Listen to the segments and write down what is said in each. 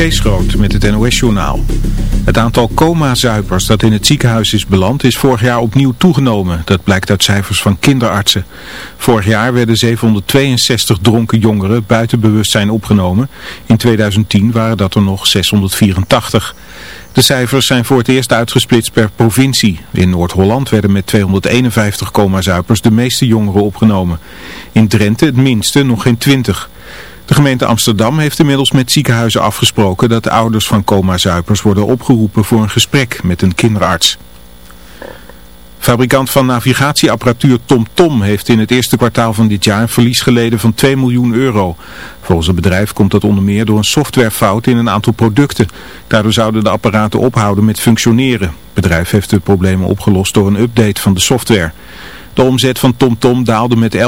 Kees met het NOS-journaal. Het aantal coma-zuipers dat in het ziekenhuis is beland is vorig jaar opnieuw toegenomen. Dat blijkt uit cijfers van kinderartsen. Vorig jaar werden 762 dronken jongeren buiten bewustzijn opgenomen. In 2010 waren dat er nog 684. De cijfers zijn voor het eerst uitgesplitst per provincie. In Noord-Holland werden met 251 coma-zuipers de meeste jongeren opgenomen. In Drenthe het minste, nog geen 20. De gemeente Amsterdam heeft inmiddels met ziekenhuizen afgesproken dat de ouders van coma-zuipers worden opgeroepen voor een gesprek met een kinderarts. Fabrikant van navigatieapparatuur TomTom heeft in het eerste kwartaal van dit jaar een verlies geleden van 2 miljoen euro. Volgens het bedrijf komt dat onder meer door een softwarefout in een aantal producten. Daardoor zouden de apparaten ophouden met functioneren. Het bedrijf heeft de problemen opgelost door een update van de software. De omzet van TomTom daalde met 11%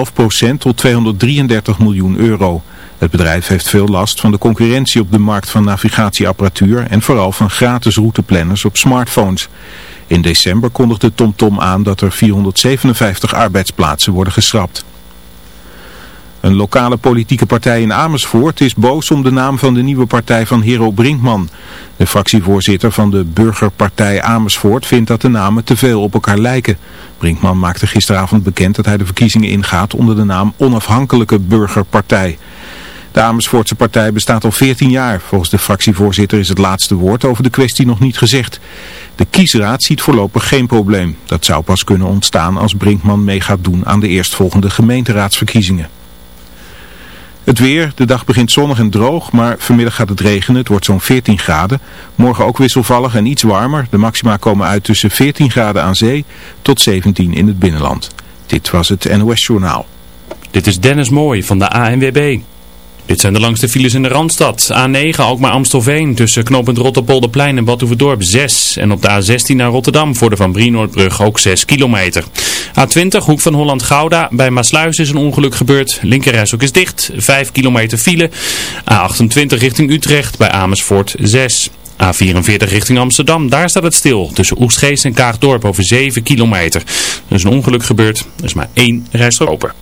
tot 233 miljoen euro. Het bedrijf heeft veel last van de concurrentie op de markt van navigatieapparatuur en vooral van gratis routeplanners op smartphones. In december kondigde TomTom aan dat er 457 arbeidsplaatsen worden geschrapt. Een lokale politieke partij in Amersfoort is boos om de naam van de nieuwe partij van Hero Brinkman. De fractievoorzitter van de Burgerpartij Amersfoort vindt dat de namen te veel op elkaar lijken. Brinkman maakte gisteravond bekend dat hij de verkiezingen ingaat onder de naam Onafhankelijke Burgerpartij. De Amersfoortse partij bestaat al 14 jaar. Volgens de fractievoorzitter is het laatste woord over de kwestie nog niet gezegd. De kiesraad ziet voorlopig geen probleem. Dat zou pas kunnen ontstaan als Brinkman mee gaat doen aan de eerstvolgende gemeenteraadsverkiezingen. Het weer, de dag begint zonnig en droog, maar vanmiddag gaat het regenen. Het wordt zo'n 14 graden. Morgen ook wisselvallig en iets warmer. De maxima komen uit tussen 14 graden aan zee tot 17 in het binnenland. Dit was het NOS Journaal. Dit is Dennis Mooij van de ANWB. Dit zijn de langste files in de Randstad. A9 Alkmaar Amstelveen tussen knooppunt Rotterpolderplein en Badhoevedorp 6. En op de A16 naar Rotterdam voor de Van Brienoordbrug ook 6 kilometer. A20 Hoek van Holland Gouda. Bij Maasluis is een ongeluk gebeurd. Linkerreis is dicht. 5 kilometer file. A28 richting Utrecht bij Amersfoort 6. A44 richting Amsterdam, daar staat het stil. Tussen Oegstgeest en Kaagdorp over 7 kilometer. Er is een ongeluk gebeurd. Er is maar één rijstrook open.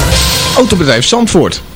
Autobedrijf Zandvoort.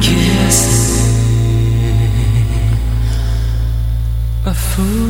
kiss a fool.